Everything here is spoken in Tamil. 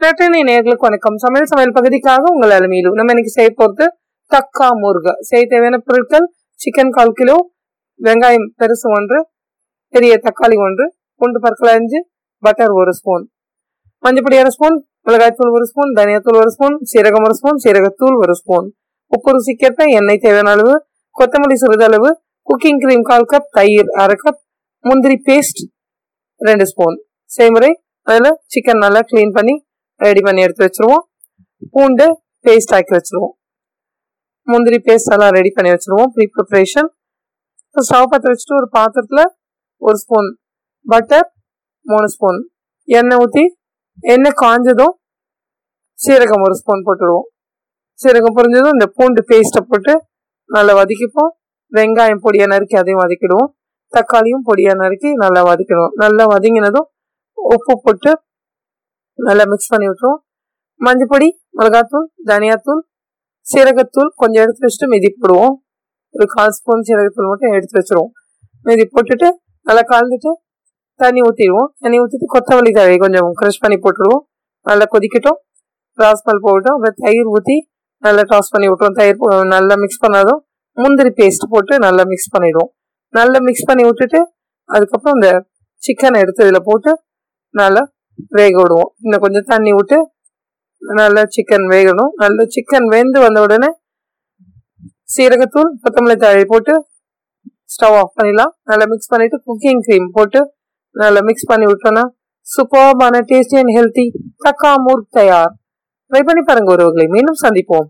நட்டினை நேர்களுக்கு வணக்கம். சமையல் சமையல் பகுதிக்காக உங்கள் அலுமையிலும். நம்ம இன்னைக்கு செய்ய போகிறது தக்கா முருகா செய்ய தேவையான பொருட்கள் சிக்கன் கால் கிலோ வெங்காயம் பெருசு ஒன்று பெரிய தக்காளி ஒன்று பூண்டு பற்கள் அஞ்சு பட்டர் ஒரு ஸ்பூன் மஞ்சப்பொடி அரை ஸ்பூன் மிளகாய்த்தூள் ஒரு ஸ்பூன் தனியாத்தூள் ஒரு ஸ்பூன் சீரகம் ஒரு ஸ்பூன் சீரகத்தூள் ஒரு ஸ்பூன் உப்பு ருசிக்கேற்ப எண்ணெய் தேவையான அளவு கொத்தமல்லி சிறிதளவு குக்கிங் கிரீம் கால் கப் தயிர் அரை கப் முந்திரி பேஸ்ட் ரெண்டு ஸ்பூன் செய்முறை அதில் சிக்கன் நல்லா க்ளீன் பண்ணி ரெடி பண்ணி எடுத்து வச்சிருவோம். பூண்டு பேஸ்ட் ஆக்கி வச்சிருவோம். முந்திரி பேஸ்ட் எல்லாம் ரெடி பண்ணி வச்சிருவோம். ப்ரீ ப்ரிப்ரேஷன் ஸ்டவ் பற்ற வச்சுட்டு ஒரு பாத்திரத்தில் ஒரு ஸ்பூன் பட்டர் மூணு ஸ்பூன் எண்ணெய் ஊற்றி எண்ணெய் காஞ்சதும் சீரகம் ஒரு ஸ்பூன் போட்டுடுவோம் சீரகம் பொரிஞ்சதும் இந்த பூண்டு பேஸ்ட்டை போட்டு நல்லா வதக்கிப்போம். வெங்காயம் பொடியாக நறுக்கி அதையும் வதக்கிடுவோம். தக்காளியும் பொடியாக நறுக்கி நல்லா வதக்கிடுவோம். நல்லா வதங்கினதும் உப்பு போட்டு நல்லா மிக்ஸ் பண்ணி விட்டுருவோம் மஞ்சப்பொடி மிளகாத்தூள் தனியாத்தூள் சீரகத்தூள் கொஞ்சம் எடுத்து வச்சுட்டு மிதி போடுவோம். ஒரு கால் ஸ்பூன் சீரகத்தூள் மட்டும் எடுத்து வச்சுருவோம். மிதி போட்டுட்டு நல்லா கலந்துட்டு தண்ணி ஊற்றிடுவோம் தண்ணி ஊற்றிட்டு கொத்தமல்லி தழை கொஞ்சம் க்ரஷ் பண்ணி போட்டுடுவோம். நல்லா கொதிக்கட்டும். ராஸ்மல் போட்டோம் அப்புறம் தயிர் ஊற்றி நல்லா டாஸ் பண்ணி விட்டுருவோம். தயிர் நல்லா மிக்ஸ் பண்ணதும். முந்திரி பேஸ்ட் போட்டு நல்லா மிக்ஸ் பண்ணிவிடுவோம் நல்லா மிக்ஸ் பண்ணி விட்டுட்டு அதுக்கப்புறம் இந்த சிக்கனை எடுத்து இதில் போட்டு நல்லா வேக விடுவோம் இன்னும் கொஞ்சம் தண்ணி விட்டு நல்லா சிக்கன் வேகணும். நல்லா சிக்கன் வெந்து வந்த உடனே சீரகத்தூள் கொத்தமல்லி தழை போட்டு ஸ்டவ் ஆஃப் பண்ணிடலாம். நல்லா மிக்ஸ் பண்ணிவிட்டு குக்கிங் க்ரீம் போட்டு நல்லா மிக்ஸ் பண்ணி விட்டோன்னா சூப்பர்பான டேஸ்டி அண்ட் ஹெல்த்தி தக்கா முர்க் தயார். ட்ரை பண்ணி பாருங்கள் ஒருவர்களை மீண்டும் சந்திப்போம்.